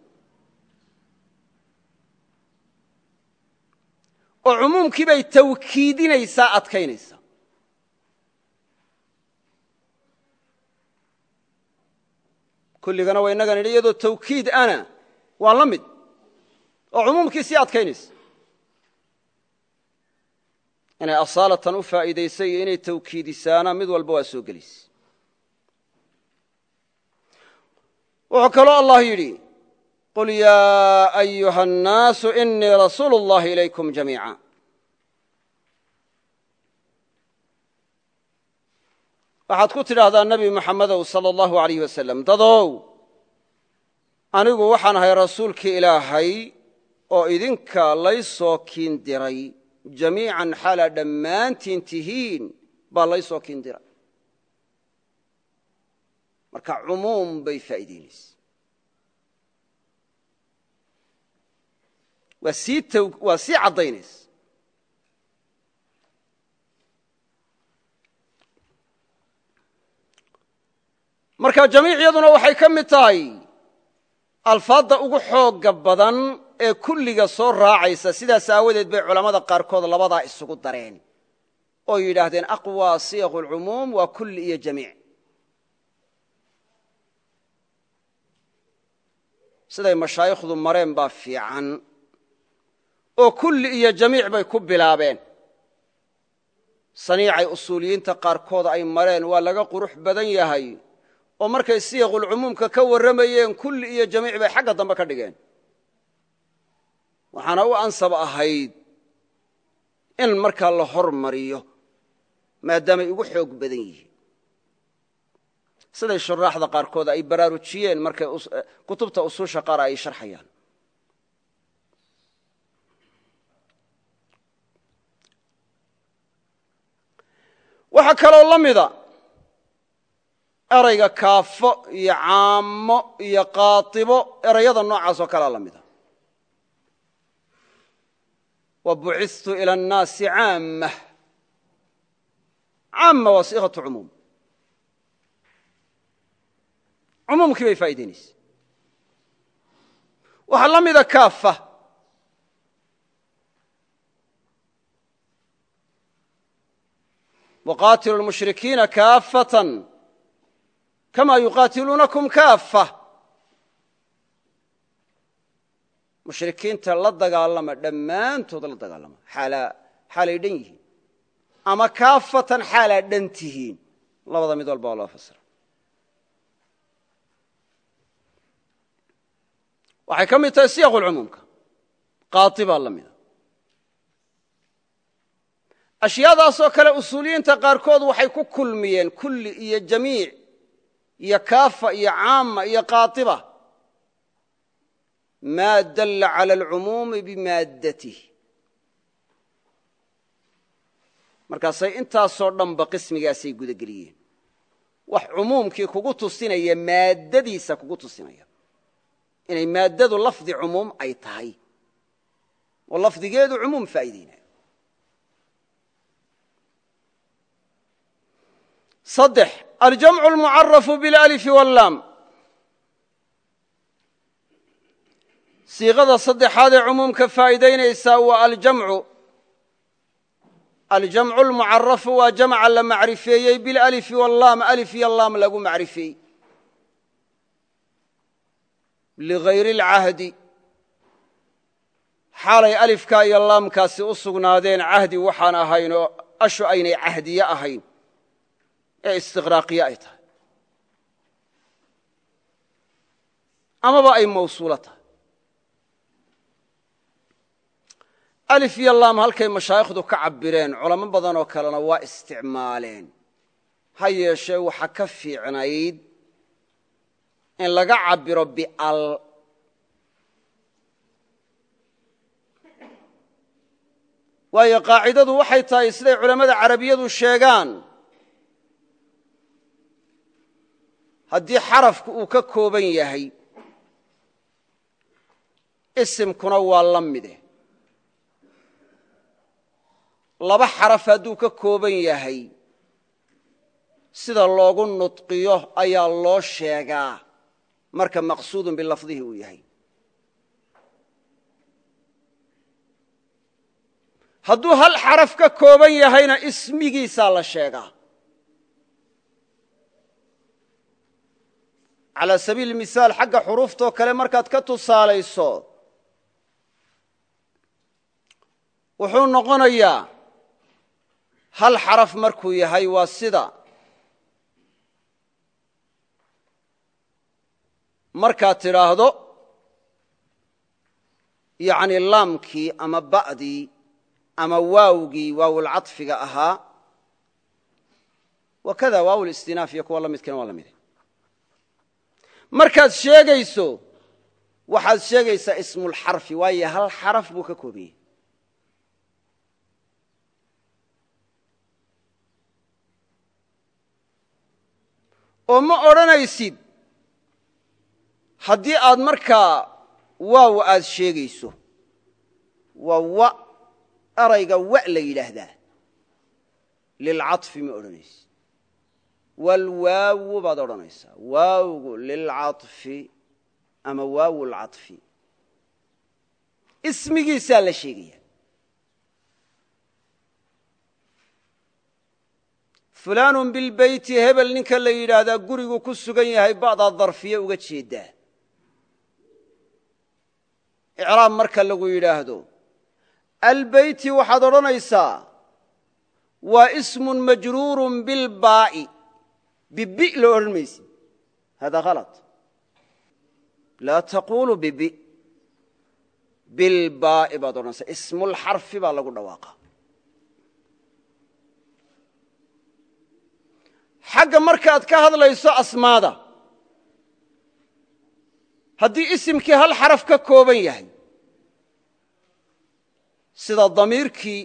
Speaker 1: oo cumuumkii bay tawkiidinaysaa adkaynaysaa kulligana waa innaga nidhi iyadoo tawkiid ana waa la mid oo cumuumkii sii adkaynaysa. Inay asaalatan u faa'iidaysay iyo inay tawkiidisaana mid walba waa soo gelaysa. Wuxuu kaloo allah yidhi qul yaa ayuha الnaasu inii rasuulu اllahi ilaykum jamiica waxaad ku tidhaahdaa nebi muxammedow salى اllahu alayh wasalam dadow anigu waxaan ahay rasuulkii ilaahay oo idinka laysoo kiin diray jamiican xaalaa dhammaantiin tihiin baa laysoo kiin diray marka cumuum bay faa'iidaynaysa waa sii caddaynaysa marka jamiicyaduna waxay ka mid tahay alfaadda ugu xoogga badan ee kulliga soo raacaysa sidaas aawadeed bay culammada qaarkood labadaa isugu dareen oo yidhaahdeen aqwى siyaq اlcumuum waa kulli iyo jamiic. Siday mashaayikhdu mareen baa fiican oo kulli iyo jamiic bay ku bilaabeen. Saniicay usuuliyiinta qaarkood ay mareen waa laga qurux badan yahay oo markay siyaqulcumuumka ka warramayeen kulli iyo jamiic bay xagga dambe ka dhigeen. Waxaana u ansab ahayd in markaa la hormariyo maadaamay ugu xoog badan yihiin. Siday shuraaxda qaarkood ay baraarujiyeen markay kutubta usuusha qaar ay sharxayaan waxaa kaloo la mida erayga kaafo iyo caamo iyo qaatibo erayada noocaas oo kalea la mida wa bucistu ila annaasi caamma. Caamma waa siiqatu cumuum. Cumuumkii bay faa'idaynaysa waxaa la mida waqaatilu lmushrikiina kaafatan kama yuqaatiluunakum kaafa mushrikiinta la dagaalama dhammaantood la dagaalama xaalay dhan yihiin ama kaafatan xaalaa dhan tihiin labada mid walba waa loo fasira waxay ka mid tahay siyaqu lcumuumka qaati baa la mida ashyaadaasoo kale usuuliyiinta qaarkood waxay ku kulmiyeen kulli iyo jamiic iyo kaafa iyo caama iyo qaaiba maa dalla cala alcumuumi bimaaddatih markaasay intaasoo dhanba qismigaasay gudageliyeen. Wax cumuumkii kugu tusinaya maaddadiisa kugu tusinaya. Inay maaddadu lafdi cumuum ay tahay. Oo lafdigeedu cumuum faa'iideynayo saddex aljamcu almucarafu bilalifi wallaam siiqada saddexaad ee cumuumka faa'iidaynaysaa waa aljamcu aljamcu almucarafu waa jamca la macrifeeyey bilalifi wallaam alif iyo laam lagu macrifeeyey. Ligayri اlcahdi xaalay alifkaa iyo laamkaasi u sugnaadeen cahdi waxaan ahayn oo ashu aynay cahdiye ahayn ee istiqraaqiye ay tahay. Amaba ay mawsuulo tahay. Alif iyo laam halkay mashaayikhdu ka cabireen culamo badan oo kalena waa isticmaaleen. Ha yeeshee waxa ka fiicnayd in laga cabiro bial. Waayo qaacidadu waxay tahay siday culammada carabiyadu sheegaan haddii xarafku uu ka kooban yahay isimkuna waa la mide laba xaraf hadduu ka kooban yahay sida loogu nudqiyo ayaa loo sheegaa. Marka maqsuudun bilafdihi uu yahay. Hadduu hal xaraf ka kooban yahayna ismigiisaa la sheegaa calaa sabiili misaal xagga xuruuftoo kale markaad ka tusaalayso wuxuu noqonayaa hal xaraf markuu yahay waa sida. Markaad tidhaahdo yani laamkii ama ba'dii ama waawgii waawulcaطfiga ahaa wakada waawlistinaaf iyo kuwa la midkana waa la mide markaad sheegayso waxaad sheegaysaa ismulxarfi waayo hal xaraf buu ka koobiyey oo ma odhanaysid haddii aad markaa waaw aad sheegayso waa wa erayga wa la yidhaahdaa. Lilcaطfi ma odhanaysid walwaawu baad odhanaysaa waawgu lilcaطfi ama waawu lcaطfi ismigiisaa la sheegaya fulaanu bilbeyti hebel ninka la yidhaahdaa gurigu ku sugan yahay ba'daa darfiye uga jeedaa icraab marka lagu yidhaahdo albeyti waxaad odhanaysaa waa ismun majruurun bilbaa'i bibi lo odhan maysid hada halط laa taqulu bibi. Bilbaa'i baad odhanaysaa ismulxarfi baa lagu dhawaaqa. Xagga markaad ka hadlayso asmaada haddii isimkii hal xaraf ka kooban yahay sida damiirkii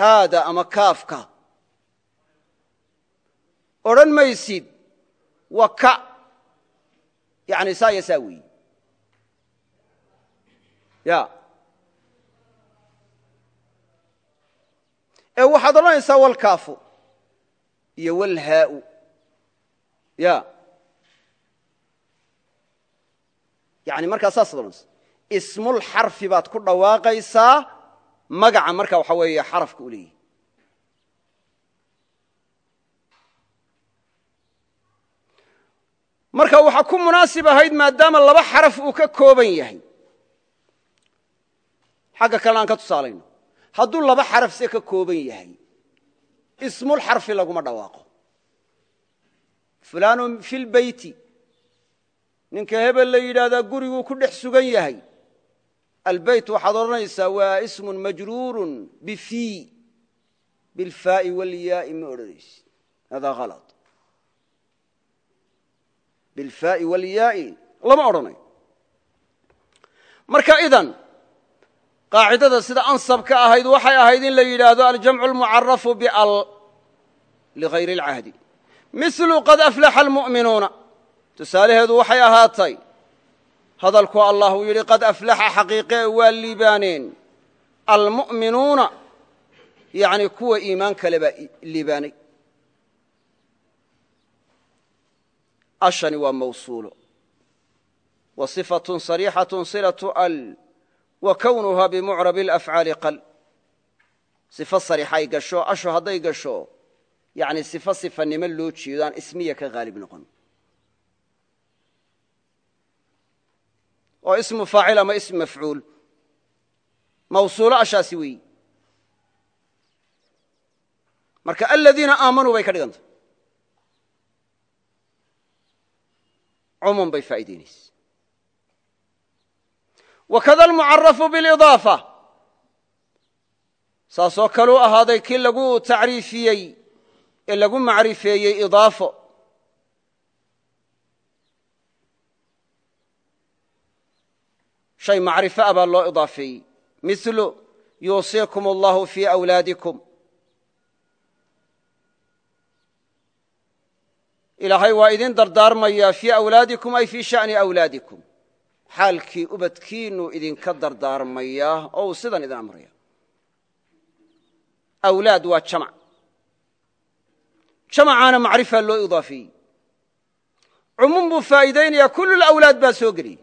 Speaker 1: haada ama kaafka odhan maysid. Wa yani saa weeyi. Ya. Ee waxaad odhanaysaa walkaafu iyo walhaau ya. Yani markaa saasaad odhanaysa. Ismulxarfi baad ku dhawaaqaysaa magaca marka waxa weeye xarafka u leeyahy marka waxaa ku munaasib ahayd maadaama laba xaraf uu ka kooban yahay. Xagga kalena aan ka tusaalayno. Hadduu laba xaraf se ka kooban yahay ismulxarfi laguma dhawaaqo. Fulaanu fi lbeyti ninka hebel la yidhaahdaa guriguu ku dhex sugan yahay. Albeyt waxaad odhanaysaa waa ismun majruurun bifii bilfaa'i walyaai ma odhanaysid. Hada ala bilfaa'i walyaai lama odhanayo marka idan qaacidada sida ansabka ahayd waxay ahayd in la yidhaahdo aljamcu lmucarafu bial ligayr اlcahdi milu qad aflaxa almu'minuuna tusaalaheedu waxay ahaatay hadalku allah uu yidhi qad aflaxa xaqiiqe waa liibaaneen almu'minuuna yani kuwa iimaan kale baa liibaanay ashani waa mawsuulo. Wa sifatun sariixatun silatu al wa kownuhaa bimucrabi alafcaali qal. Sifo sariixay gasho ashu hadday gasho yacni sifo sifanimo loo jeedo aan ismiya ka haalib noqon. Oo ismu faacil ama ism mafcuul. Mawsuulo ashaasi weeyi. Marka aladiina aamanuu bay ka dhiganta cumuum bay faa'idaynaysa wakada almucarafu biاlidaafa saasoo kaleu ahaaday kii lagu tacriifiyey ee lagu macrifeeyey idaafo shay macrifo ah baa loo idaafeeyey milu yuusiikum allahu fii awlaadikum ilaahay waa idin dardaarmayaa fii awlaadikum ay fii sha'ni awlaadikum. Xaalkii ubadkiinuu idinka dardaarmayaa oo uu sidan idin amraya. Awlaad waa jamac. Jamacaana macrifaa loo idaafeeyey cumuum buu faa'iidaynayaa kullu lawlaad baa soo geliyey.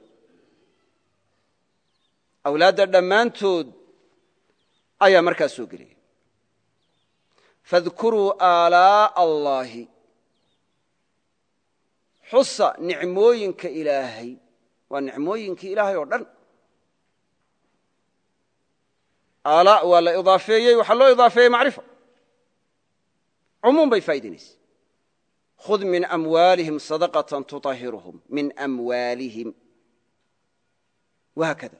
Speaker 1: Awlaadda dhammaantood ayaa markaa soo geliyay fadkuruu aalaa'a allaahi xusa nicmooyinka ilaahay. Waa nicmooyinkii ilaahay oo dhan. Aala waa la idaafeeyey waxaa loo idaafeeyey macrifa cumuum bay faa'idaynaysa khud min amwaalihim sadaqatan tuطahiruhum min amwaalihim. Wahaakada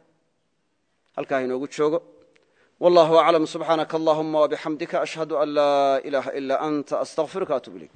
Speaker 1: halkaa inoogu joogo. Wallahu aclam subxaanaka allahuma wabixamdika ashhadu an laa ilaaha ila anta astaqfiruka atub ilayk